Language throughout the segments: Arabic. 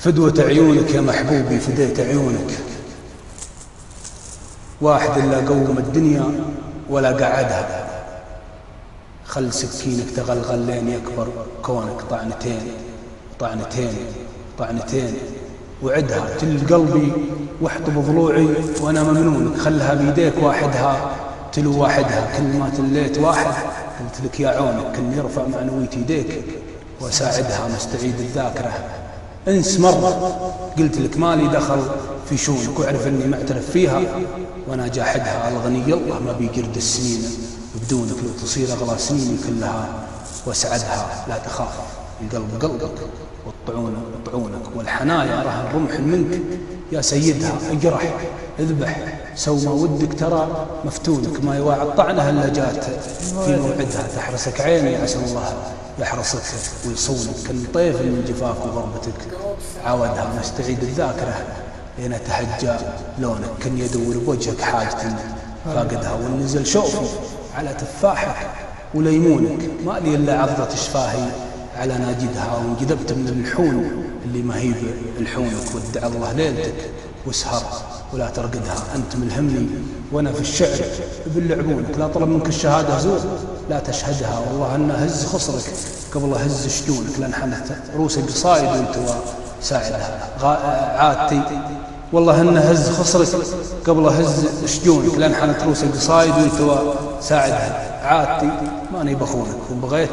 فدوة عيونك يا محبوبي فديت عيونك. واحد إلا قوم الدنيا ولا قعدها. خل سكينك تغلغل لين يكبر كونك طعنتين طعنتين طعنتين. وعدها تل قلبي واحطب ضلوعي وأنا ممنونك. خلها بيديك واحدها تلو واحدها كل ما تليت واحد. قلت لك يا عونك كن يرفع معنويتي يديك وأساعدها مستعيد الذاكرة. انس مرة قلت لك مالي دخل في شونك واعرف اني معترف فيها وأنا جاحدها الغني. الله ما بيقرد السنين. بدونك لو تصير أغلى سنيني كلها واسعدها. لا تخاف. القلب قلبك. والطعون طعونك. والحنايا رهن رمح منك. يا سيدها اجرح. اذبح. سو ما ودك ترى مفتونك. ما يواعد طعنها إلا جات. في موعدها تحرسك عيني عسى الله. يحرسك ويصونك. كان طيف من جفاك وغربتك عاودها مستعيد الذاكرة. لين تهجى لونك كان يدور بوجهك حاجة فاقدها والنزل شوفي على تفاحك وليمونك. ما لي إلا عضة شفاهي على ناجدها. وانجذبت من الحون اللي ما هي الحونك ودع الله ليلتك. واسهر ولا ترقدها. أنت ملهمني وأنا في الشعر. باللعبونك لا طلب منك الشهادة زور. لا تشهدها. والله أن هز خصرك. قبل هز شدونك لأن حنت روسك قصايد وأنت ساعدها عادتي والله أن هز خصرك. قبل هز شجونك لأن حنت روسك قصايد وأنت ساعدها عادتي ماني بخونك. وبغيت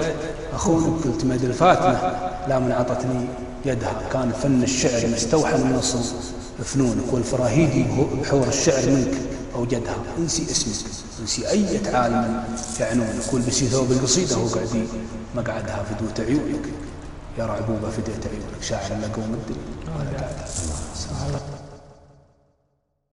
أخونك. قلت مد الفاتنة لا من عطتني يدها. كان فن الشعر مستوحى من نص فنونك والفراهيدي بحور الشعر منك أوجدها. انسي اسمك. انسي أية عالم يعنونك والبسي ثوب القصيدة وقعدي مقعدها فدوة عيونك. يا رعبوبة فديت عيونك. شاعر لقوم الدنيا. ولا قعدها